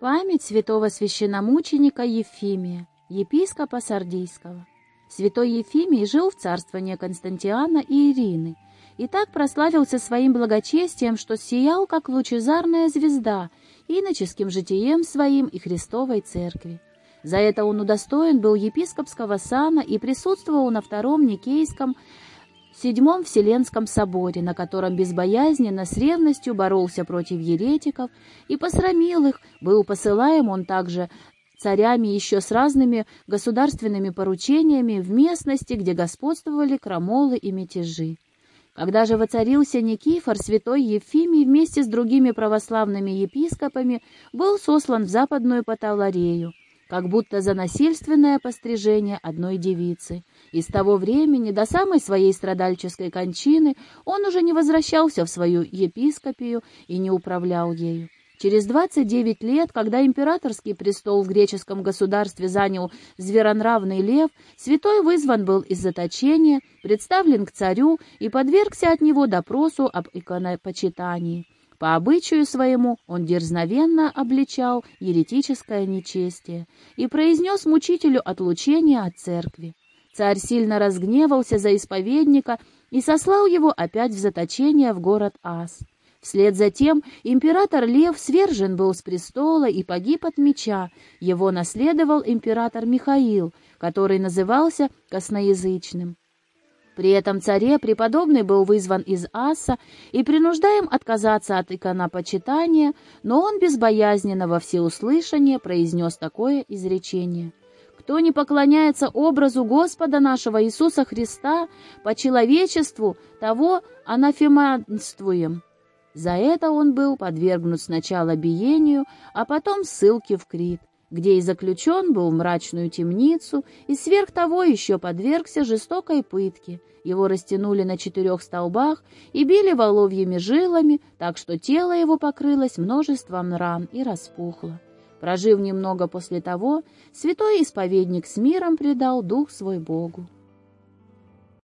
Память святого священномученика Ефимия, епископа Сардийского. Святой Ефимий жил в царствовании Константиана и Ирины, и так прославился своим благочестием, что сиял, как лучезарная звезда, иноческим житием своим и Христовой Церкви. За это он удостоен был епископского сана и присутствовал на Втором Никейском Седьмом Вселенском соборе, на котором безбоязненно с ревностью боролся против еретиков и посрамил их, был посылаем он также царями еще с разными государственными поручениями в местности, где господствовали крамолы и мятежи. Когда же воцарился Никифор, святой Ефимий вместе с другими православными епископами был сослан в западную Паталарею, как будто за насильственное пострижение одной девицы. И с того времени до самой своей страдальческой кончины он уже не возвращался в свою епископию и не управлял ею. Через 29 лет, когда императорский престол в греческом государстве занял зверонравный лев, святой вызван был из заточения, представлен к царю и подвергся от него допросу об иконопочитании. По обычаю своему он дерзновенно обличал еретическое нечестие и произнес мучителю отлучение от церкви. Царь сильно разгневался за исповедника и сослал его опять в заточение в город Ас. Вслед за тем император Лев свержен был с престола и погиб от меча. Его наследовал император Михаил, который назывался косноязычным. При этом царе преподобный был вызван из Аса и принуждаем отказаться от иконопочитания, но он безбоязненно во всеуслышание произнес такое изречение. «Кто не поклоняется образу Господа нашего Иисуса Христа по человечеству, того анафеманствуем». За это он был подвергнут сначала биению, а потом ссылке в Крит где и заключен был в мрачную темницу, и сверх того еще подвергся жестокой пытке. Его растянули на четырех столбах и били воловьими жилами, так что тело его покрылось множеством ран и распухло. Прожив немного после того, святой исповедник с миром предал дух свой Богу.